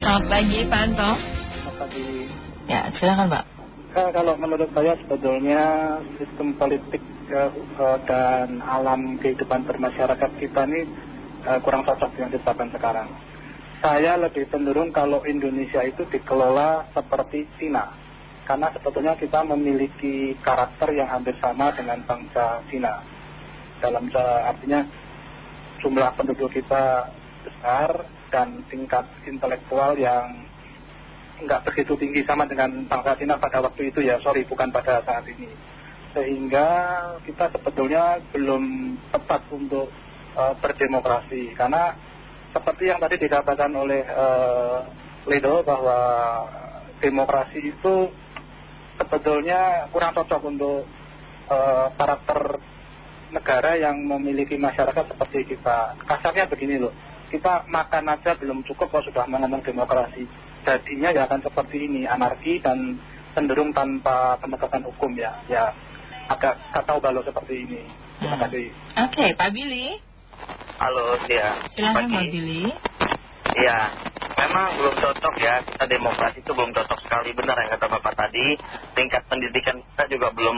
Selamat pagi Pak Anto. Selamat pagi. Ya silakan Pak. Eh, kalau menurut saya sebetulnya sistem politik eh, eh, dan alam kehidupan bermasyarakat kita ini eh, kurang cocok yang ditetapkan sekarang. Saya lebih cenderung kalau Indonesia itu dikelola seperti Cina. Karena sebetulnya kita memiliki karakter yang hampir sama dengan bangsa Cina. Dalam artinya jumlah penduduk kita besar dan tingkat intelektual yang nggak begitu tinggi sama dengan bangsa Cina pada waktu itu ya, sorry bukan pada saat ini. Sehingga kita sebetulnya belum tepat untuk uh, berdemokrasi karena seperti yang tadi dikatakan oleh uh, Ledo bahwa demokrasi itu sebetulnya kurang cocok untuk uh, karakter negara yang memiliki masyarakat seperti kita. Kasarnya begini loh, kita makan aja belum cukup kalau sudah ngomong demokrasi jadinya ya akan seperti ini anarki dan cenderung tanpa penegakan hukum ya ya agak kacau balau seperti ini terima Hmm. kasih Oke Pak Billy. Halo, ya. Silakan Pak. Billy. Iya, memang belum cocok ya. Kita demokrasi itu belum cocok sekali. Benar yang kata Bapak tadi. Tingkat pendidikan kita juga belum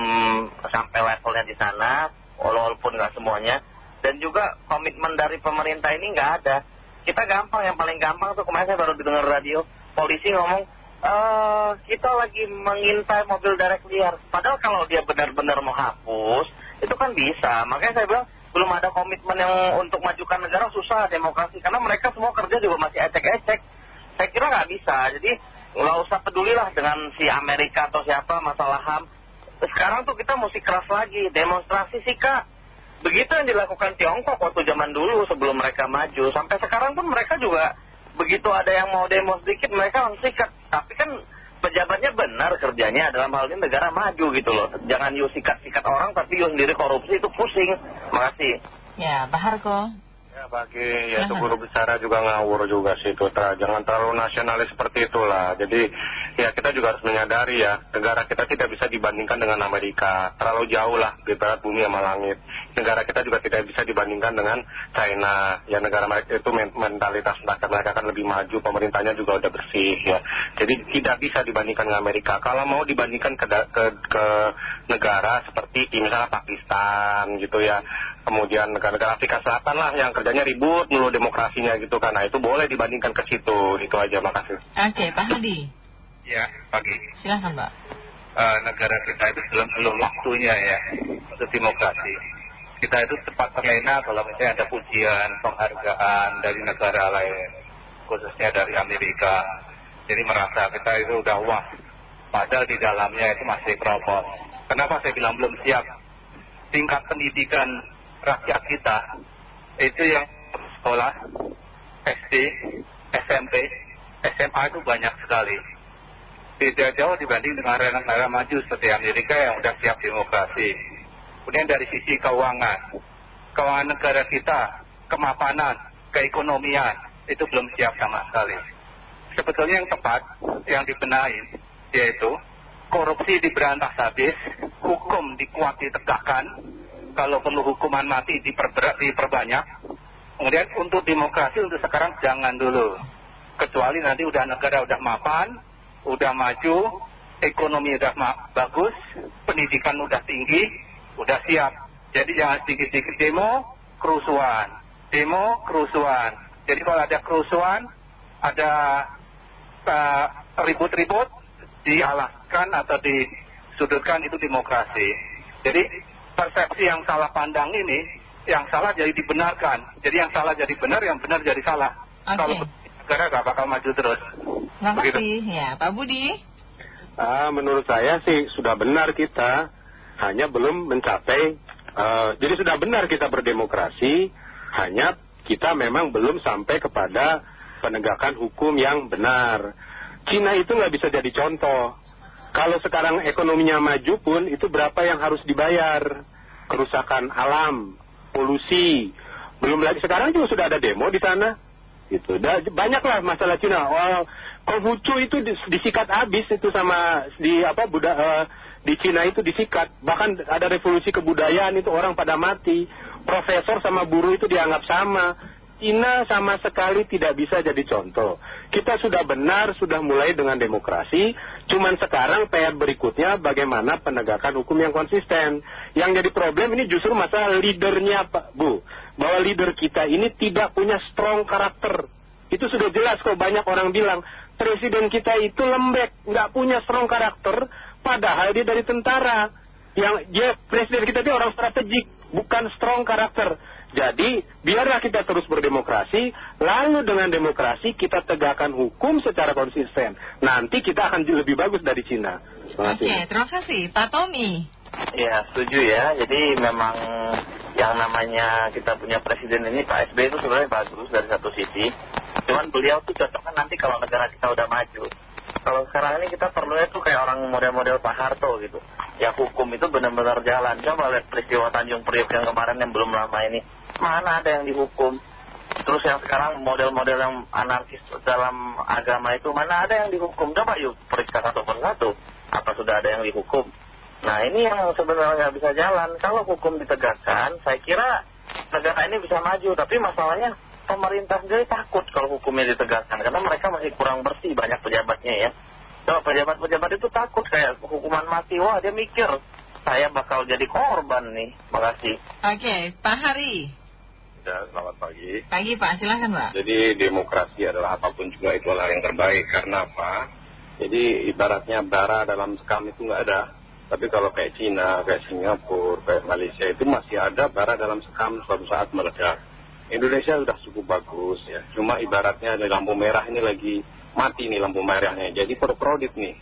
sampai levelnya di sana. Walaupun nggak semuanya. Dan juga komitmen dari pemerintah ini nggak ada. Kita gampang, yang paling gampang tuh kemarin saya baru dengar radio. Polisi ngomong, eh kita lagi mengintai mobil derek liar. Padahal kalau dia benar-benar mau hapus, itu kan bisa. Makanya saya bilang, belum ada komitmen yang untuk majukan negara susah demokrasi karena mereka semua kerja juga masih ecek-ecek saya kira nggak bisa jadi nggak usah pedulilah dengan si Amerika atau siapa masalah HAM sekarang tuh kita mesti keras lagi demonstrasi sih kak begitu yang dilakukan Tiongkok waktu zaman dulu sebelum mereka maju. Sampai sekarang pun mereka juga begitu ada yang mau demo sedikit mereka langsung sikat. Tapi kan pejabatnya benar kerjanya dalam hal ini negara maju gitu loh. Jangan you sikat-sikat orang tapi you sendiri korupsi itu pusing. Makasih. Ya Pak Harko. Ya bagi ya itu guru bicara juga ngawur juga sih itu Tra. jangan terlalu nasionalis seperti itulah. Jadi ya kita juga harus menyadari ya negara kita tidak bisa dibandingkan dengan Amerika. Terlalu jauh lah di barat bumi sama langit negara kita juga tidak bisa dibandingkan dengan China ya negara mereka itu men- mentalitas rakyat mereka kan lebih maju pemerintahnya juga udah bersih ya jadi tidak bisa dibandingkan dengan Amerika kalau mau dibandingkan ke, ke, ke negara seperti misalnya Pakistan gitu ya kemudian negara-negara Afrika Selatan lah yang kerjanya ribut mulu demokrasinya gitu kan nah itu boleh dibandingkan ke situ itu aja makasih Oke Pak Hadi. Ya, pagi. Silakan Pak. Eh, negara kita itu belum belum waktunya ya untuk demokrasi. Kita itu cepat terlena kalau misalnya ada pujian, penghargaan dari negara lain, khususnya dari Amerika. Jadi merasa kita itu udah wah, padahal di dalamnya itu masih keropos. Kenapa saya bilang belum siap? Tingkat pendidikan rakyat kita itu yang sekolah, SD, SMP, SMA itu banyak sekali tidak jauh dibanding dengan negara maju seperti Amerika yang sudah siap demokrasi. Kemudian dari sisi keuangan, keuangan negara kita, kemapanan, keekonomian, itu belum siap sama sekali. Sebetulnya yang tepat, yang dibenahi, yaitu korupsi diberantas habis, hukum dikuat ditegakkan, kalau perlu hukuman mati diperbanyak. Kemudian untuk demokrasi untuk sekarang jangan dulu. Kecuali nanti udah negara udah mapan, udah maju, ekonomi udah bagus, pendidikan udah tinggi, udah siap. Jadi jangan sedikit-sedikit demo, kerusuhan. Demo, kerusuhan. Jadi kalau ada kerusuhan, ada eh, ribut-ribut, dialaskan atau disudutkan itu demokrasi. Jadi persepsi yang salah pandang ini, yang salah jadi dibenarkan. Jadi yang salah jadi benar, yang benar jadi salah. Oke. Kalau negara gak bakal maju terus. Terima Begitu. kasih. Ya Pak Budi. Ah, menurut saya sih sudah benar kita hanya belum mencapai eh, jadi sudah benar kita berdemokrasi hanya kita memang belum sampai kepada penegakan hukum yang benar. Cina itu nggak bisa jadi contoh. Kalau sekarang ekonominya maju pun itu berapa yang harus dibayar? Kerusakan alam polusi. Belum lagi sekarang juga sudah ada demo di sana. Gitu. Banyaklah masalah Cina. Oh, Konghucu itu dis- disikat habis itu sama di apa Buddha, eh, di Cina itu disikat. Bahkan ada revolusi kebudayaan itu orang pada mati. Profesor sama buruh itu dianggap sama. Cina sama sekali tidak bisa jadi contoh. Kita sudah benar, sudah mulai dengan demokrasi, cuman sekarang PR berikutnya bagaimana penegakan hukum yang konsisten. Yang jadi problem ini justru masalah leadernya Pak Bu. Bahwa leader kita ini tidak punya strong karakter. Itu sudah jelas kok banyak orang bilang, presiden kita itu lembek, nggak punya strong karakter, padahal dia dari tentara. Yang dia presiden kita itu orang strategik, bukan strong karakter. Jadi, biarlah kita terus berdemokrasi, lalu dengan demokrasi kita tegakkan hukum secara konsisten. Nanti kita akan lebih bagus dari Cina. Oke, kasih. terima kasih. Pak Tommy. Ya, setuju ya. Jadi memang yang namanya kita punya presiden ini Pak SBY itu sebenarnya bagus dari satu sisi. Cuman beliau tuh cocoknya nanti kalau negara kita udah maju. Kalau sekarang ini kita perlunya tuh kayak orang model-model Pak Harto gitu. Ya hukum itu benar-benar jalan. Coba lihat peristiwa Tanjung Priok yang kemarin yang belum lama ini. Mana ada yang dihukum? Terus yang sekarang model-model yang anarkis dalam agama itu mana ada yang dihukum? Coba yuk periksa satu persatu. Apa sudah ada yang dihukum? Nah ini yang sebenarnya nggak bisa jalan. Kalau hukum ditegakkan, saya kira negara ini bisa maju. Tapi masalahnya pemerintah sendiri takut kalau hukumnya ditegakkan. Karena mereka masih kurang bersih banyak pejabatnya ya. Kalau pejabat-pejabat itu takut kayak hukuman mati. Wah dia mikir, saya bakal jadi korban nih. Makasih. Oke, Pak Hari. Ya, selamat pagi. Pagi Pak, silahkan Pak. Jadi demokrasi adalah apa pun juga itulah yang terbaik. Karena apa? Jadi ibaratnya bara dalam sekam itu nggak ada. Tapi kalau kayak Cina, kayak Singapura, kayak Malaysia itu masih ada bara dalam sekam suatu saat meledak. Indonesia sudah cukup bagus ya. Cuma ibaratnya di lampu merah ini lagi mati nih lampu merahnya. Jadi perprodit nih.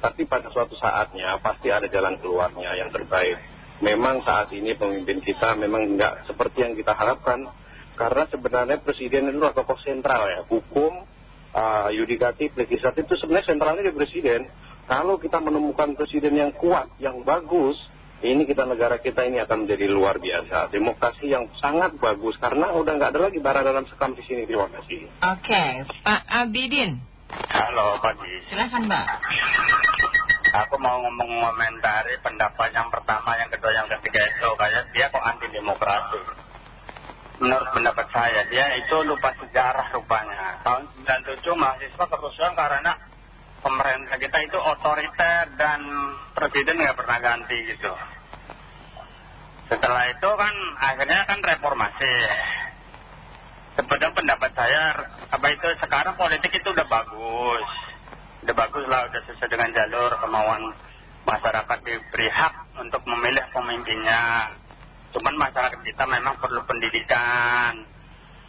Tapi pada suatu saatnya pasti ada jalan keluarnya yang terbaik. Memang saat ini pemimpin kita memang nggak seperti yang kita harapkan. Karena sebenarnya presiden itu adalah tokoh sentral ya. Hukum, uh, yudikatif, legislatif itu sebenarnya sentralnya di presiden. Kalau kita menemukan presiden yang kuat, yang bagus, ini kita negara kita ini akan menjadi luar biasa. Demokrasi yang sangat bagus karena udah nggak ada lagi bara dalam sekam di sini. Terima kasih. Oke, Pak Abidin. Halo pagi. Silahkan Pak. Aku mau ngomong komentari pendapat yang pertama, yang kedua, yang ketiga itu kayak dia kok anti demokrasi. Menurut pendapat saya, dia itu lupa sejarah rupanya. Tahun 97 mahasiswa kerusuhan karena pemerintah kita itu otoriter dan presiden nggak pernah ganti gitu. Setelah itu kan akhirnya kan reformasi. Sebenarnya pendapat saya, apa itu sekarang politik itu udah bagus. Udah bagus lah, udah sesuai dengan jalur kemauan masyarakat diberi hak untuk memilih pemimpinnya. Cuman masyarakat kita memang perlu pendidikan,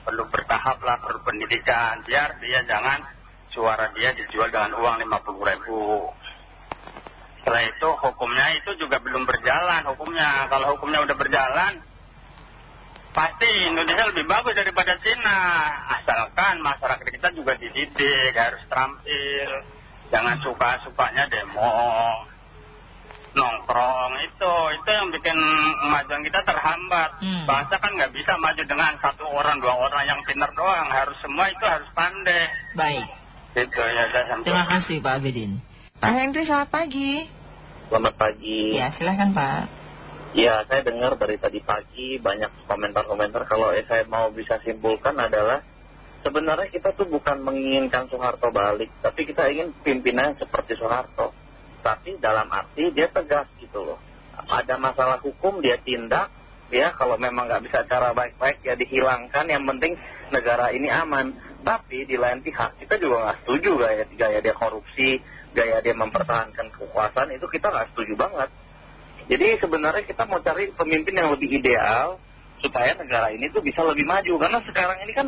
perlu bertahap lah, perlu pendidikan. Biar dia jangan suara dia dijual dengan uang 50 ribu. Setelah itu hukumnya itu juga belum berjalan hukumnya. Kalau hukumnya udah berjalan, pasti Indonesia lebih bagus daripada Cina. Asalkan masyarakat kita juga dididik, harus terampil. Jangan suka-sukanya demo, nongkrong itu. Itu yang bikin kemajuan kita terhambat. Hmm. Bangsa kan nggak bisa maju dengan satu orang, dua orang yang pintar doang. Harus semua itu harus pandai. Baik. Terima kasih Pak Abidin. Pak Henry, selamat pagi. Selamat pagi. Ya, silahkan Pak. Ya, saya dengar dari tadi pagi banyak komentar-komentar. Kalau eh, saya mau bisa simpulkan adalah sebenarnya kita tuh bukan menginginkan Soeharto balik, tapi kita ingin pimpinan seperti Soeharto. Tapi dalam arti dia tegas gitu loh. Ada masalah hukum dia tindak, ya kalau memang nggak bisa cara baik-baik ya dihilangkan. Yang penting negara ini aman. Tapi di lain pihak kita juga nggak setuju gaya, gaya dia korupsi, gaya dia mempertahankan kekuasaan itu kita nggak setuju banget. Jadi sebenarnya kita mau cari pemimpin yang lebih ideal supaya negara ini tuh bisa lebih maju. Karena sekarang ini kan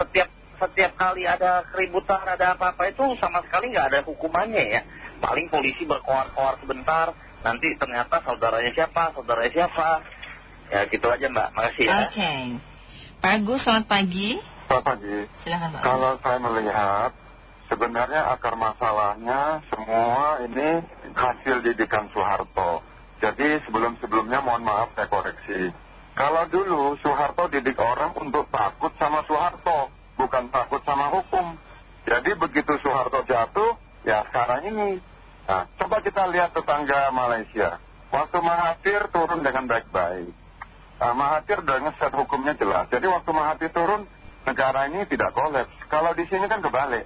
setiap setiap kali ada keributan, ada apa-apa itu sama sekali nggak ada hukumannya ya. Paling polisi berkoar-koar sebentar, nanti ternyata saudaranya siapa, saudaranya siapa. Ya gitu aja mbak, makasih ya. Oke. Pak Agus, selamat pagi. Selamat pagi. Pak. Kalau saya melihat, sebenarnya akar masalahnya semua ini hasil didikan Soeharto. Jadi sebelum-sebelumnya mohon maaf saya koreksi. Kalau dulu Soeharto didik orang untuk takut sama Soeharto, bukan takut sama hukum. Jadi begitu Soeharto jatuh, ya sekarang ini. Nah, coba kita lihat tetangga Malaysia. Waktu Mahathir turun dengan baik-baik. Nah, Mahathir dengan set hukumnya jelas. Jadi waktu Mahathir turun, negara ini tidak kolaps. Kalau di sini kan kebalik.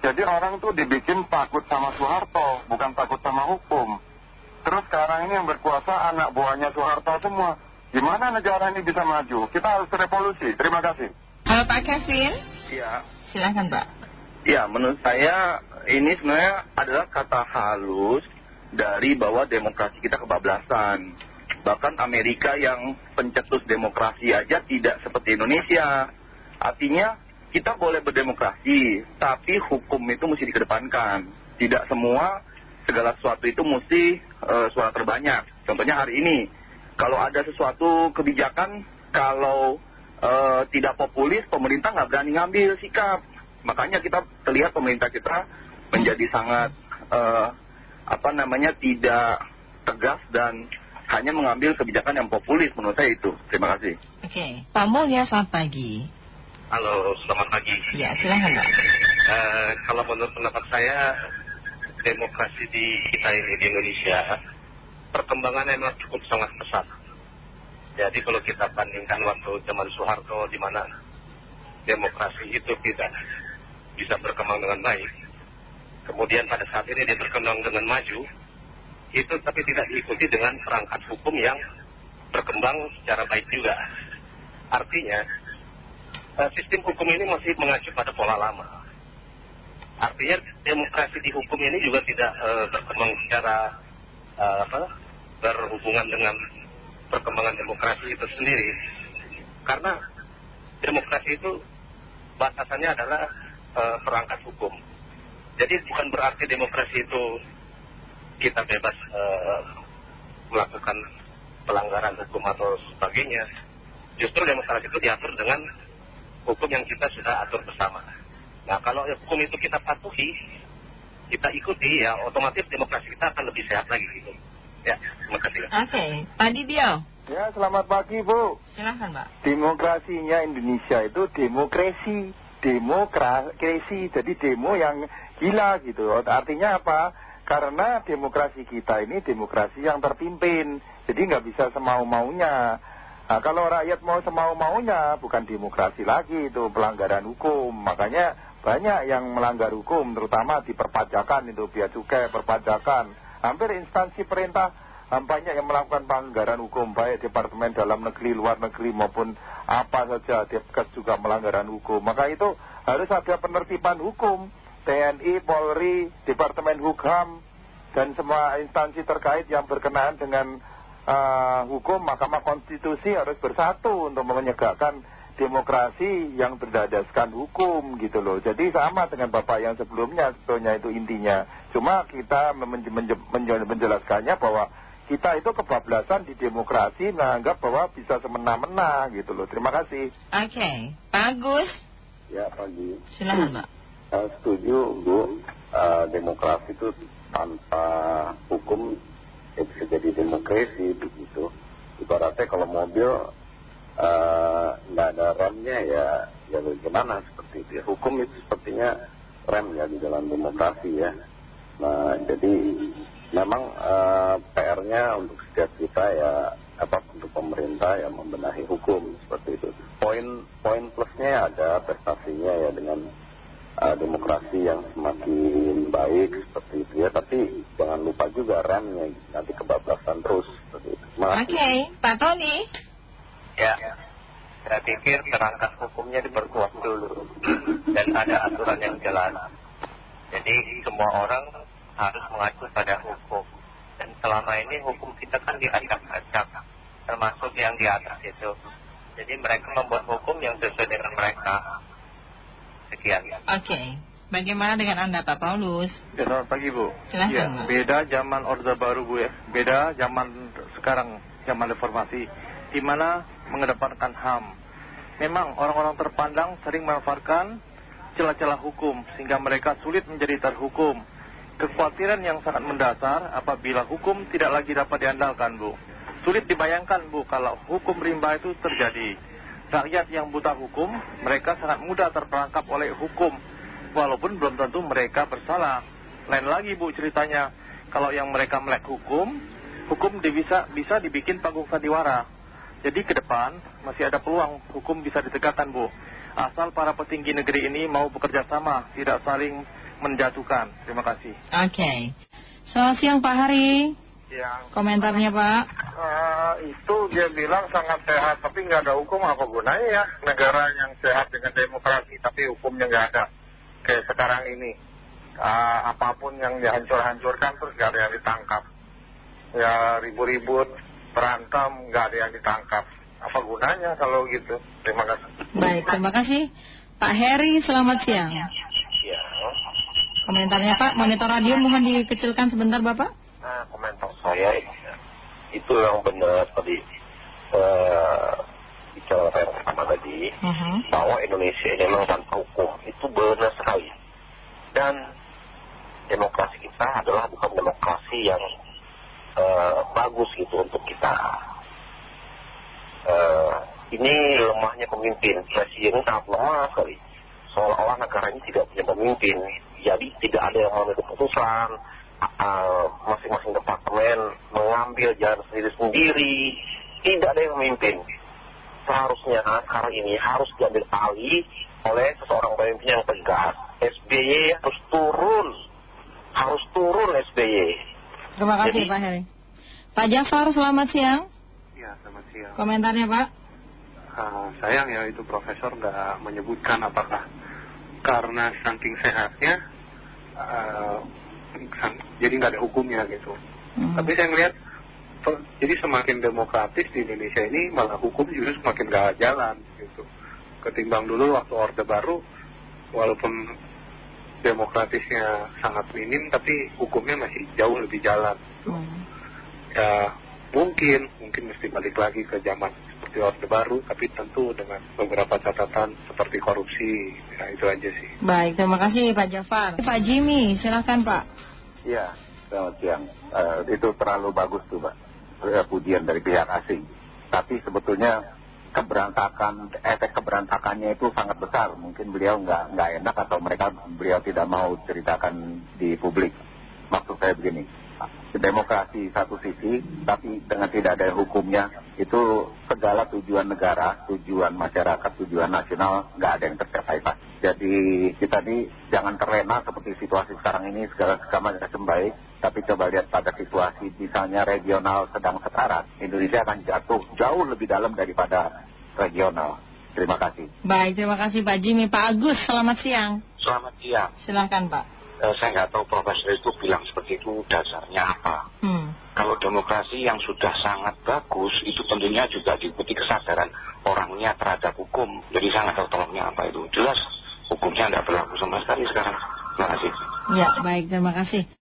Jadi orang tuh dibikin takut sama Soeharto, bukan takut sama hukum. Terus sekarang ini yang berkuasa anak buahnya Soeharto semua. Gimana negara ini bisa maju? Kita harus revolusi. Terima kasih. Halo Pak Kevin, Ya, silahkan Pak. ya menurut saya ini sebenarnya adalah kata halus dari bahwa demokrasi kita kebablasan. Bahkan Amerika yang pencetus demokrasi aja tidak seperti Indonesia. Artinya kita boleh berdemokrasi, tapi hukum itu mesti dikedepankan. Tidak semua segala sesuatu itu mesti eh, suara terbanyak. Contohnya hari ini, kalau ada sesuatu kebijakan, kalau eh, tidak populis, pemerintah nggak berani ngambil sikap. Makanya kita terlihat pemerintah kita menjadi sangat eh, apa namanya tidak tegas dan hanya mengambil kebijakan yang populis menurut saya itu. Terima kasih. Oke, Pak Mulya selamat pagi. Halo, selamat pagi. Ya, silahkan Pak. Eh, kalau menurut pendapat saya, demokrasi di kita ini di Indonesia, perkembangannya memang cukup sangat pesat. Jadi kalau kita bandingkan waktu zaman Soeharto di mana demokrasi itu tidak bisa berkembang dengan baik, kemudian pada saat ini dia berkembang dengan maju, itu tapi tidak diikuti dengan perangkat hukum yang berkembang secara baik juga. Artinya, sistem hukum ini masih mengacu pada pola lama. Artinya demokrasi di hukum ini juga tidak eh, berkembang secara eh, apa, berhubungan dengan perkembangan demokrasi itu sendiri. Karena demokrasi itu batasannya adalah eh, perangkat hukum. Jadi bukan berarti demokrasi itu kita bebas eh, melakukan pelanggaran hukum atau sebagainya. Justru demokrasi itu diatur dengan hukum yang kita sudah atur bersama. Nah kalau hukum itu kita patuhi, kita ikuti ya otomatis demokrasi kita akan lebih sehat lagi gitu. Ya, terima kasih. Oke, Pak Dibio, Ya, selamat pagi Bu. silahkan Pak. Demokrasinya Indonesia itu demokrasi. Demokrasi, jadi demo yang gila gitu. Artinya apa? Karena demokrasi kita ini demokrasi yang terpimpin. Jadi nggak bisa semau-maunya. Nah, kalau rakyat mau semau-maunya, bukan demokrasi lagi itu pelanggaran hukum. Makanya banyak yang melanggar hukum, terutama di perpajakan itu, biaya cukai, perpajakan. Hampir instansi perintah ah, banyak yang melakukan pelanggaran hukum, baik departemen dalam negeri, luar negeri maupun apa saja, Depkes juga melanggaran hukum. Maka itu harus ada penertiban hukum. TNI, Polri, Departemen Hukum, dan semua instansi terkait yang berkenaan dengan uh, hukum Mahkamah Konstitusi harus bersatu untuk menegakkan demokrasi yang berdasarkan hukum gitu loh. Jadi sama dengan Bapak yang sebelumnya sebetulnya itu intinya. Cuma kita men men men menjelaskannya bahwa kita itu kebablasan di demokrasi menganggap bahwa bisa semena-mena gitu loh. Terima kasih. Oke, Pak Agus, Ya pagi. silahkan Pak. Eh, setuju Bu, Eh, demokrasi itu tanpa hukum ya bisa jadi demokrasi begitu. Ibaratnya kalau mobil eh, nggak ada remnya ya ya bagaimana seperti itu. ya. Hukum itu sepertinya rem ya di dalam demokrasi ya. Nah jadi memang eh, PR-nya untuk setiap kita ya apa untuk pemerintah ya membenahi hukum seperti itu. Poin poin plusnya ada prestasinya ya dengan uh, demokrasi yang semakin baik seperti itu ya. Tapi jangan lupa juga remnya nanti kebablasan terus seperti itu. Oke, kasih. Pak Tony, Ya, saya pikir perangkat hukumnya diperkuat dulu dan ada aturan yang jelas. Jadi semua orang harus mengacu pada hukum. Dan selama ini hukum kita kan diacak-acak, termasuk yang di atas itu. Jadi mereka membuat hukum yang sesuai dengan mereka. Sekian. oke. Bagaimana dengan Anda Pak Paulus? Ya, selamat pagi Bu. Silahkan, Ya, beda zaman Orde Baru Bu ya. Beda zaman sekarang, zaman reformasi. Di mana mengedepankan HAM. Memang orang-orang terpandang sering memanfaatkan celah-celah hukum sehingga mereka sulit menjadi terhukum. Kekhawatiran yang sangat mendasar apabila hukum tidak lagi dapat diandalkan Bu. Sulit dibayangkan Bu kalau hukum rimba itu terjadi. Rakyat yang buta hukum, mereka sangat mudah terperangkap oleh hukum. Walaupun belum tentu mereka bersalah. Lain lagi Bu ceritanya, kalau yang mereka melek hukum, hukum bisa, bisa dibikin panggung sandiwara. Jadi ke depan masih ada peluang hukum bisa ditegakkan Bu. Asal para petinggi negeri ini mau bekerja sama, tidak saling menjatuhkan. Terima kasih. Oke. Selamat siang Pak Hari. Yang Komentarnya Pak. eh, itu dia bilang sangat sehat, tapi nggak ada hukum apa gunanya ya negara yang sehat dengan demokrasi, tapi hukumnya nggak ada. Kayak sekarang ini, Eh, apa pun yang dihancur-hancurkan terus nggak ada yang ditangkap. Ya ribut-ribut, berantem, nggak ada yang ditangkap. Apa gunanya kalau gitu? Terima kasih. Baik, terima kasih. Pak Heri, selamat siang. Ya, Komentarnya Pak, monitor radio mohon dikecilkan sebentar Bapak. Nah komentar saya itu yang benar tadi eh, bicara yang pertama tadi Mhm. bahwa Indonesia ini memang tanpa hukum. Itu benar sekali. Dan demokrasi kita adalah bukan demokrasi yang eh, bagus gitu untuk kita. Eh, ini lemahnya pemimpin. Presiden sangat lemah sekali. Seolah-olah negara ini tidak punya pemimpin. Jadi tidak ada yang mengambil keputusan eh, masing-masing departemen mengambil jalan sendiri-sendiri tidak ada yang memimpin seharusnya sekarang ini harus diambil alih oleh seseorang pemimpin yang tegas SBY harus turun harus turun SBY Terima kasih Jadi- Pak Heri. Pak Jafar, selamat siang. Ya, selamat siang. Komentarnya Pak. Ah, sayang ya itu profesor nggak menyebutkan apakah karena saking sehatnya sang- jadi nggak ada hukumnya gitu. Hmm. Tapi saya melihat pe- jadi semakin demokratis di Indonesia ini malah hukum justru semakin nggak jalan gitu. Ketimbang dulu waktu Orde Baru walaupun demokratisnya sangat minim tapi hukumnya masih jauh lebih jalan. Hmm. Ya mungkin mungkin mesti balik lagi ke zaman seperti Orde Baru tapi tentu dengan beberapa catatan seperti korupsi. Ya itu aja sih. Baik, terima kasih Pak Jafar. Pak Jimmy, silakan Pak. Iya, selamat siang. Eh, itu terlalu bagus tuh, Pak. Eh, Pujian dari pihak asing. Tapi sebetulnya keberantakan, efek keberantakannya itu sangat besar. Mungkin beliau nggak nggak enak atau mereka beliau tidak mau ceritakan di publik. Maksud saya begini, demokrasi satu sisi, tapi dengan tidak ada hukumnya, itu segala tujuan negara, tujuan masyarakat, tujuan nasional, nggak ada yang tercapai Pak. Jadi kita ini jangan terlena seperti situasi sekarang ini, segala segala macam baik, tapi coba lihat pada situasi misalnya regional sedang sekarat, Indonesia akan jatuh jauh lebih dalam daripada regional. Terima kasih. Baik, terima kasih Pak Jimmy. Pak Agus, selamat siang. selamat siang Silakan Pak. Eh, saya nggak tahu profesor itu bilang seperti itu dasarnya apa. Hmm. kalau demokrasi yang sudah sangat bagus itu tentunya juga diikuti kesadaran orangnya terhadap hukum. Jadi saya nggak tahu tolongnya apa itu. Jelas hukumnya tidak berlaku sama sekali sekarang. Terima kasih. Ya, baik, terima kasih.